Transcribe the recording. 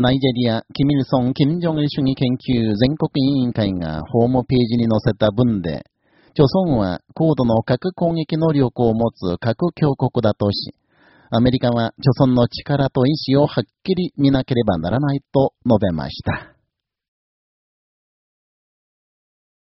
ナイジェリア、キミルソン・キム・ジョンイ主義研究全国委員会がホームページに載せた文で、朝鮮は高度の核攻撃能力を持つ核強国だとし、アメリカは朝鮮の力と意志をはっきり見なければならないと述べました。